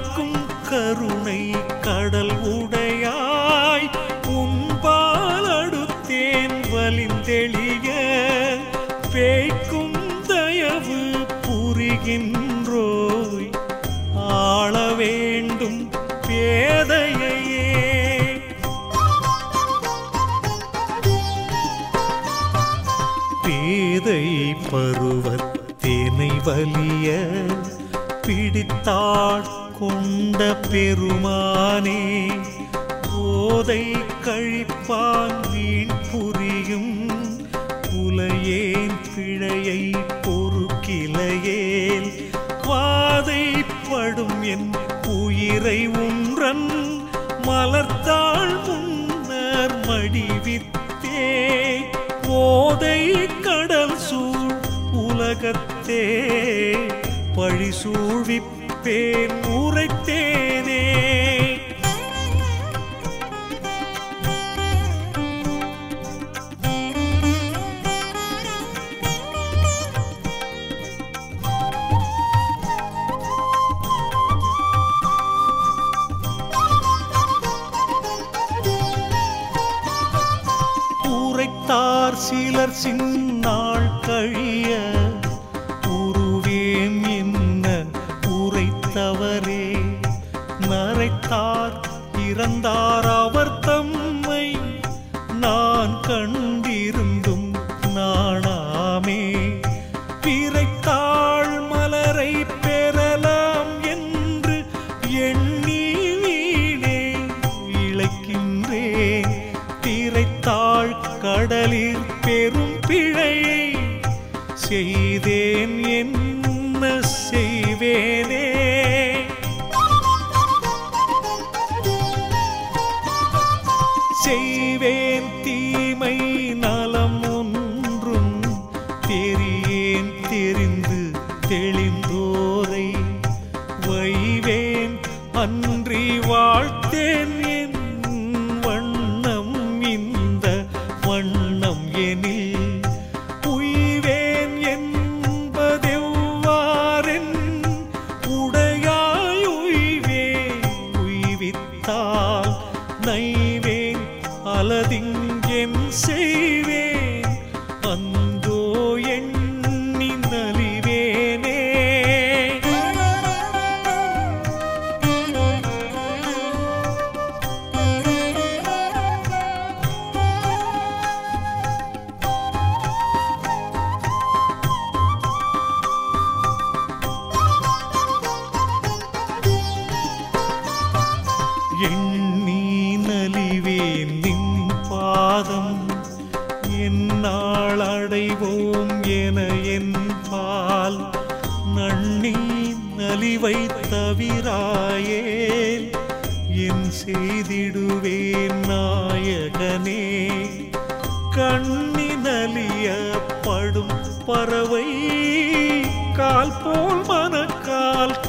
வாய்க்கும் கருணை கடல் உடையாய் உன்பால் அடுத்தேன் வலிந்தெளிய பேய்க்கும் தயவு புரிகின்றோய். ஆள வேண்டும் பேதையே பேதை பருவத்தேனை வலிய பிடித்தாள் கொண்ட பெருமானே போதை கழிப்பான் வீண் புரியும். புலையேன் பிழையை பொறுக்கிலையேல் வாதைப்படும் என் உயிரை உன்றன். மலர்த்தாள் முன்னர் மடிவித்தே போதை கடல் சூழ் உலகத்தே. பழி சூழ்விப்ப பேர் உரைத்தேனே. சிலர் சின்ன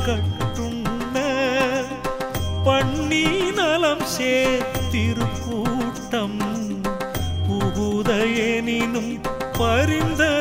கட்டுண்ண பண்ணி நலம் சேர்த்திருக்கூட்டம். புகுதயனினும் பரிந்த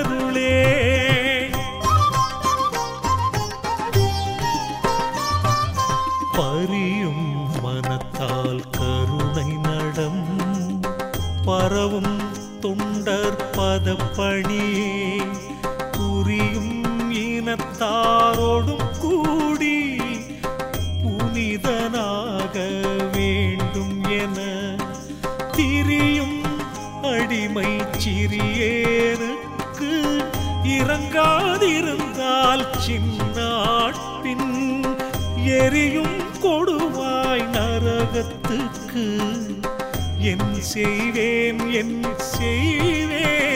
எரியும் கொடுவாய் நரகத்துக்கு. என் செய்வேன் என் செய்வேன்.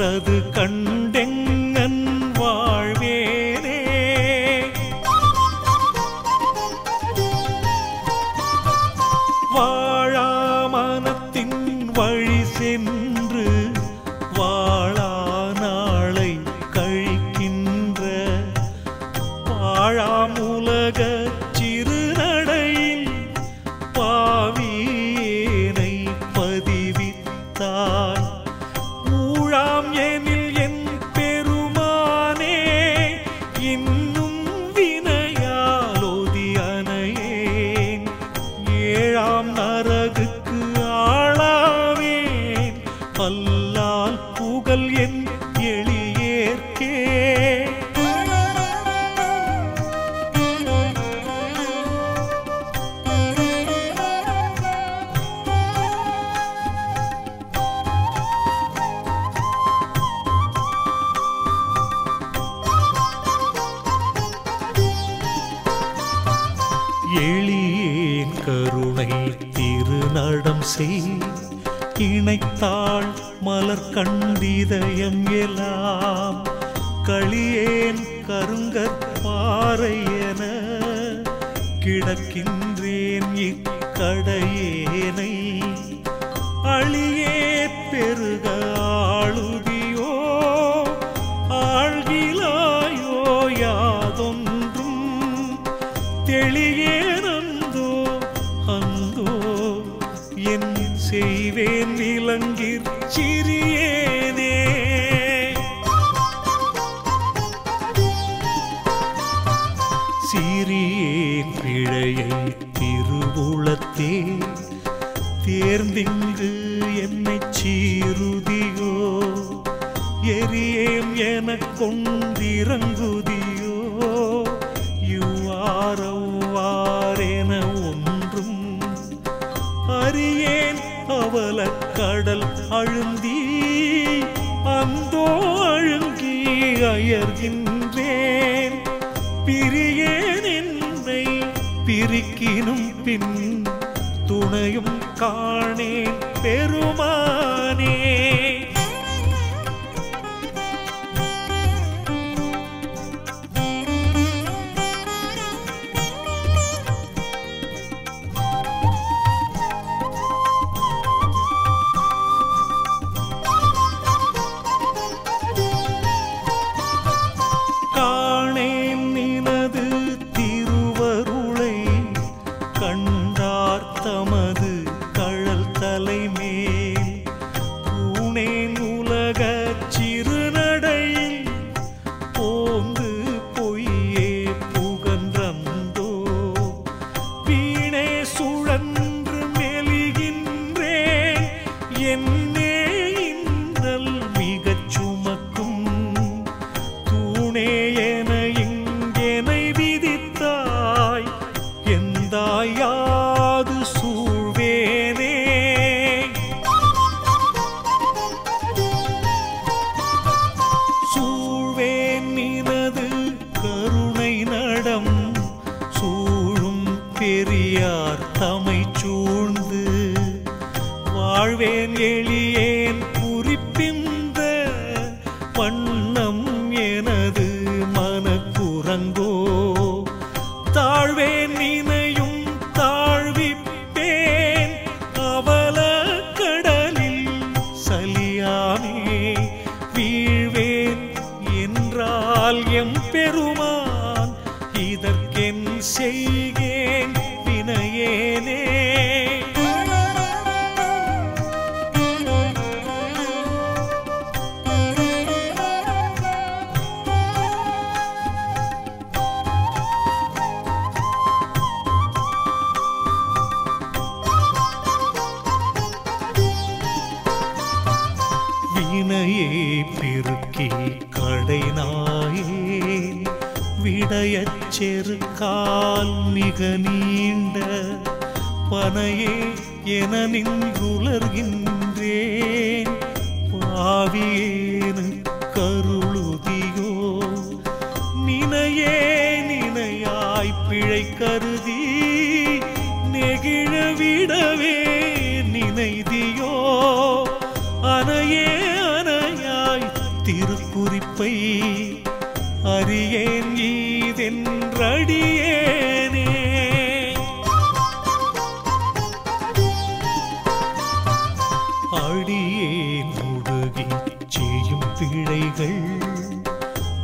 கற்றது கண் எளியே கருணை திருநடம் செய். இணைத்தாள் மலர் கண்டிதயம் எலாம் களியேன் கருங்கற்பாறை என. கிடக்கின்றேன் இக்கடையேனை. செய்வேன் விலங்கிற் சிறியேனே. சீரியேன் பிழையை திருவுளத்தே தேர்ந்திங்கு என்னை சீருதியோ எரியேம் எனக் கடல் அழுந்தி அந்தோ அழுங்கி அயர்கின்றேன். பிரியேன் என்னை பிரிக்கினும் பின் துணையும் காணேன் பெருமானே. riêng என்று கால் மிக நீண்ட பனையே என நின்றுலர்கின்றேன். பாவியே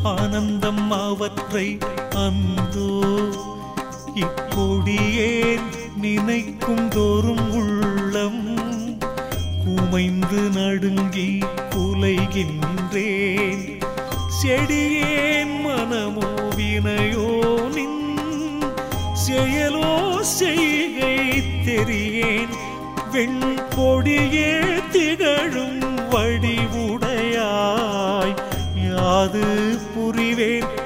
ஆனந்தம் அவற்றை அந்தோ இப்பொடியேன் நினைக்கும் தோறும் உள்ளம் குமைந்து நடுங்கி குலைகின்றேன். செடியேன் மனமோ வினையோ நின் செயலோ செய்கை தெரியேன். வெண்பொடியேன் அது புரிவேன்.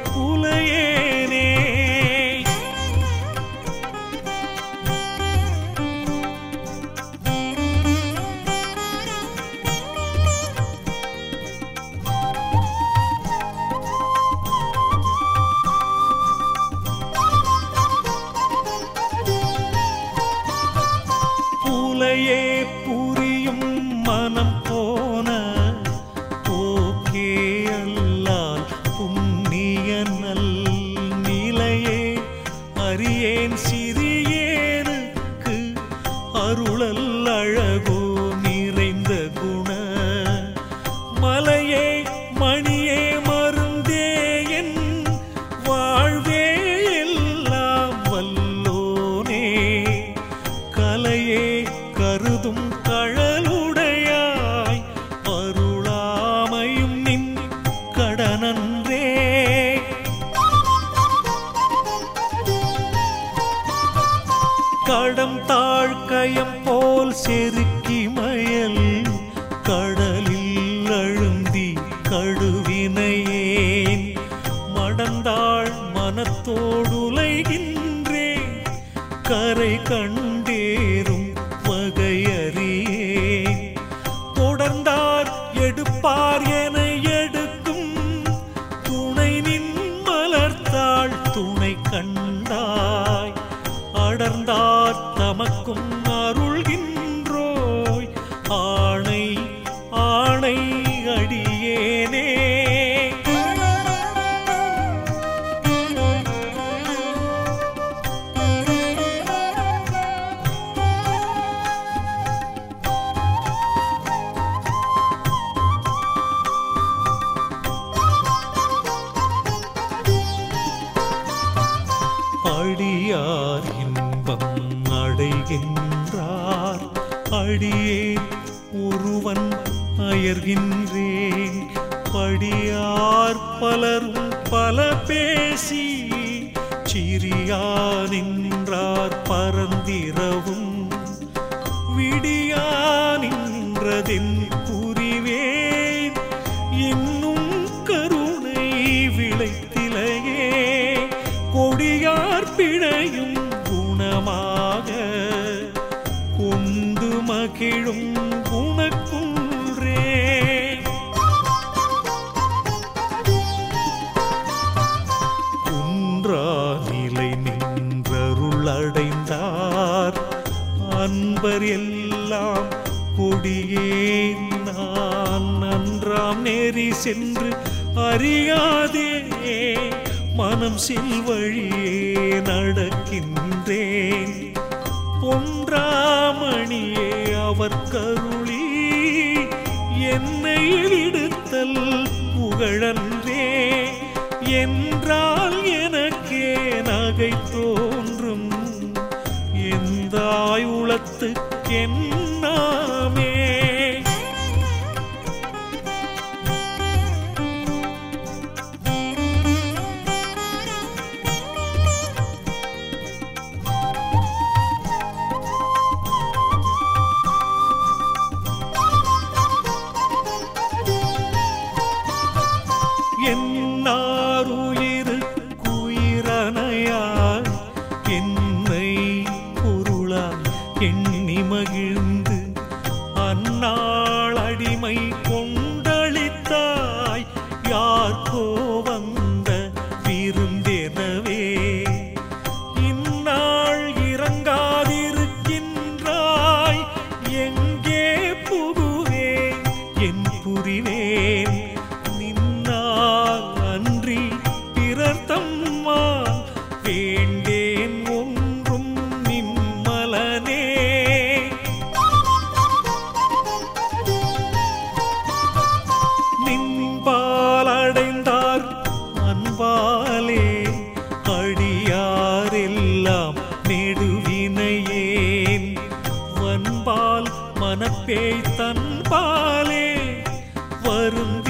அறியேன் சீ போல் செருக்கி மயல் கடலில் அழுந்தி கடுவினையேன். மடந்தாள் மனத்தோடுலைகின்றே கரை கண் நின்றார் பரந்திர அன்பர் எல்லாம் கொடியே நான் நன்றாம் நேரி சென்று அறியாதே. மனம் செல்வழியே நடக்கின்றேன். பொன்றாமணியே அவர் கருளி என்னை விடுத்தல் புகழன்றே. என்றால் எனக்கே நகைத்தோ தோன்றும் எந்தாய் வானப்பேய் மனப்பேய் தன்பாலே வருந்தி